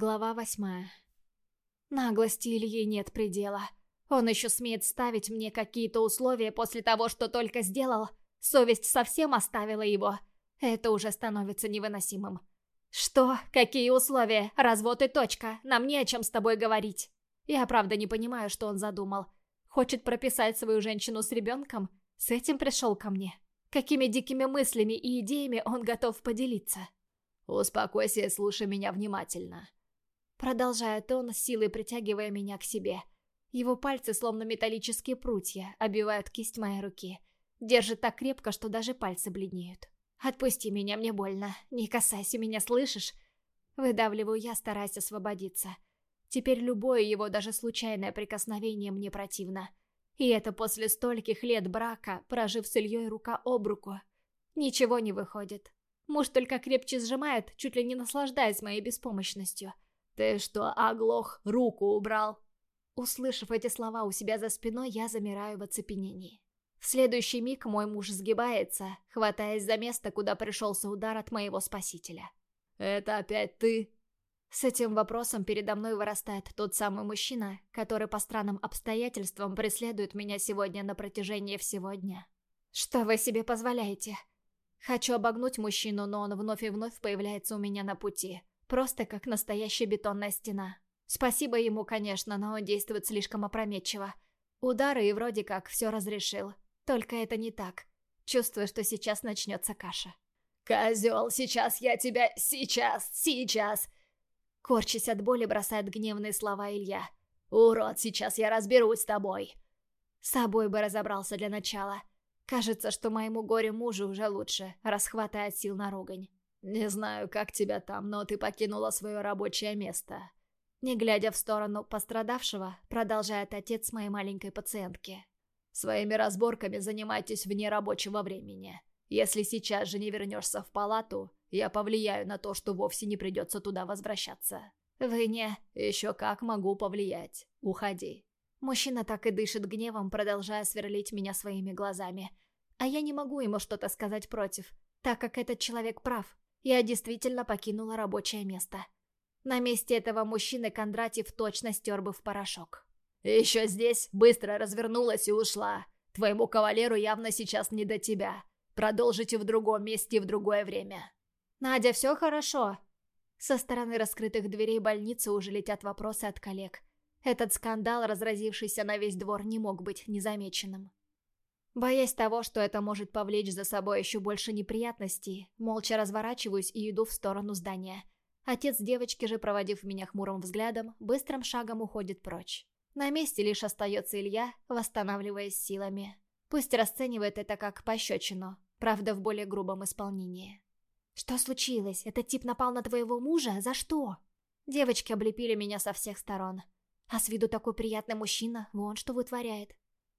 Глава восьмая. Наглости Ильи нет предела. Он еще смеет ставить мне какие-то условия после того, что только сделал. Совесть совсем оставила его. Это уже становится невыносимым. «Что? Какие условия? Развод и точка. Нам не о чем с тобой говорить». Я правда не понимаю, что он задумал. Хочет прописать свою женщину с ребенком? С этим пришел ко мне. Какими дикими мыслями и идеями он готов поделиться? «Успокойся и слушай меня внимательно», Продолжает он, силой притягивая меня к себе. Его пальцы, словно металлические прутья, обивают кисть моей руки. Держит так крепко, что даже пальцы бледнеют. «Отпусти меня, мне больно. Не касайся меня, слышишь?» Выдавливаю я, стараясь освободиться. Теперь любое его, даже случайное прикосновение мне противно. И это после стольких лет брака, прожив с Ильей рука об руку. Ничего не выходит. Муж только крепче сжимает, чуть ли не наслаждаясь моей беспомощностью. «Ты что, оглох, руку убрал?» Услышав эти слова у себя за спиной, я замираю в оцепенении. В следующий миг мой муж сгибается, хватаясь за место, куда пришелся удар от моего спасителя. «Это опять ты?» С этим вопросом передо мной вырастает тот самый мужчина, который по странным обстоятельствам преследует меня сегодня на протяжении всего дня. «Что вы себе позволяете?» Хочу обогнуть мужчину, но он вновь и вновь появляется у меня на пути. Просто как настоящая бетонная стена. Спасибо ему, конечно, но он действует слишком опрометчиво. Удары и вроде как все разрешил. Только это не так. Чувствую, что сейчас начнется каша. «Козел, сейчас я тебя... Сейчас! Сейчас!» Корчась от боли, бросает гневные слова Илья. «Урод, сейчас я разберусь с тобой!» С собой бы разобрался для начала. Кажется, что моему горю мужу уже лучше, расхватает сил на ругань. «Не знаю, как тебя там, но ты покинула свое рабочее место». Не глядя в сторону пострадавшего, продолжает отец моей маленькой пациентки. «Своими разборками занимайтесь вне рабочего времени. Если сейчас же не вернешься в палату, я повлияю на то, что вовсе не придется туда возвращаться». «Вы не...» «Еще как могу повлиять. Уходи». Мужчина так и дышит гневом, продолжая сверлить меня своими глазами. А я не могу ему что-то сказать против, так как этот человек прав. Я действительно покинула рабочее место. На месте этого мужчины Кондратьев точно стер бы в порошок. «Еще здесь быстро развернулась и ушла. Твоему кавалеру явно сейчас не до тебя. Продолжите в другом месте и в другое время». «Надя, все хорошо?» Со стороны раскрытых дверей больницы уже летят вопросы от коллег. Этот скандал, разразившийся на весь двор, не мог быть незамеченным. Боясь того, что это может повлечь за собой еще больше неприятностей, молча разворачиваюсь и иду в сторону здания. Отец девочки же, проводив меня хмурым взглядом, быстрым шагом уходит прочь. На месте лишь остается Илья, восстанавливаясь силами. Пусть расценивает это как пощечину, правда в более грубом исполнении. «Что случилось? Этот тип напал на твоего мужа? За что?» Девочки облепили меня со всех сторон. А с виду такой приятный мужчина, вон что вытворяет.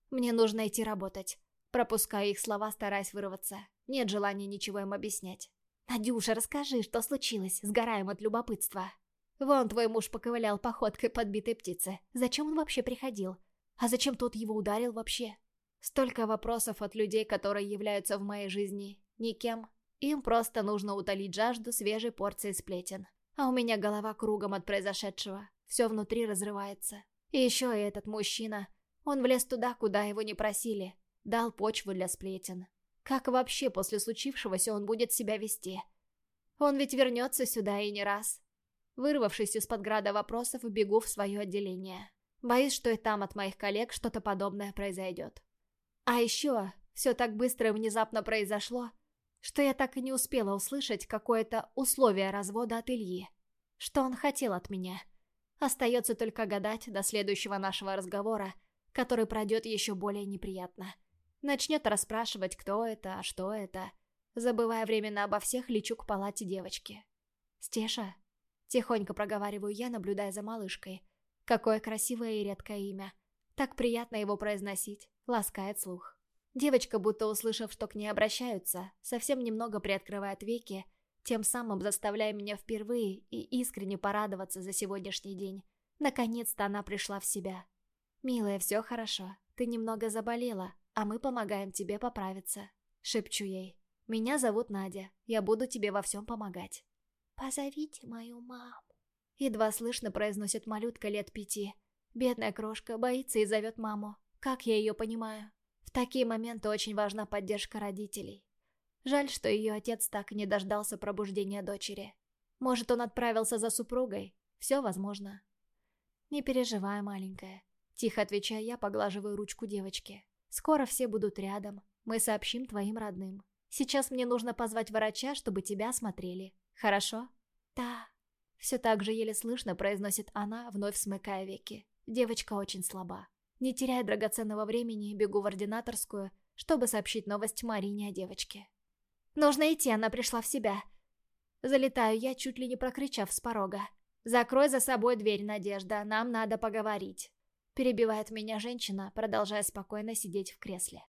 Мне нужно идти работать. Пропускаю их слова, стараясь вырваться. Нет желания ничего им объяснять. «Надюша, расскажи, что случилось? Сгораем от любопытства». «Вон твой муж поковылял походкой подбитой птицы. Зачем он вообще приходил? А зачем тот его ударил вообще?» Столько вопросов от людей, которые являются в моей жизни никем. Им просто нужно утолить жажду свежей порции сплетен. А у меня голова кругом от произошедшего. Все внутри разрывается. И еще и этот мужчина. Он влез туда, куда его не просили дал почву для сплетен. Как вообще после случившегося он будет себя вести? Он ведь вернется сюда и не раз. Вырвавшись из-под града вопросов, бегу в свое отделение. Боюсь, что и там от моих коллег что-то подобное произойдет. А еще все так быстро и внезапно произошло, что я так и не успела услышать какое-то условие развода от Ильи. Что он хотел от меня. Остается только гадать до следующего нашего разговора, который пройдет еще более неприятно. Начнет расспрашивать, кто это, а что это. Забывая временно обо всех, лечу к палате девочки. «Стеша?» Тихонько проговариваю я, наблюдая за малышкой. Какое красивое и редкое имя. Так приятно его произносить. Ласкает слух. Девочка, будто услышав, что к ней обращаются, совсем немного приоткрывает веки, тем самым заставляя меня впервые и искренне порадоваться за сегодняшний день. Наконец-то она пришла в себя. «Милая, все хорошо. Ты немного заболела, а мы помогаем тебе поправиться», — шепчу ей. «Меня зовут Надя, я буду тебе во всем помогать». «Позовите мою маму». Едва слышно произносит малютка лет пяти. Бедная крошка боится и зовет маму. Как я ее понимаю? В такие моменты очень важна поддержка родителей. Жаль, что ее отец так и не дождался пробуждения дочери. Может, он отправился за супругой? Все возможно. Не переживай, маленькая. Тихо отвечая я, поглаживаю ручку девочки. Скоро все будут рядом. Мы сообщим твоим родным. Сейчас мне нужно позвать врача, чтобы тебя осмотрели. Хорошо? Да. Все так же еле слышно произносит она, вновь смыкая веки. Девочка очень слаба. Не теряя драгоценного времени, бегу в ординаторскую, чтобы сообщить новость Марине о девочке. Нужно идти, она пришла в себя. Залетаю я, чуть ли не прокричав с порога. «Закрой за собой дверь, Надежда, нам надо поговорить». Перебивает меня женщина, продолжая спокойно сидеть в кресле.